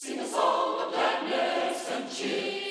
Sing a song of gladness and cheer.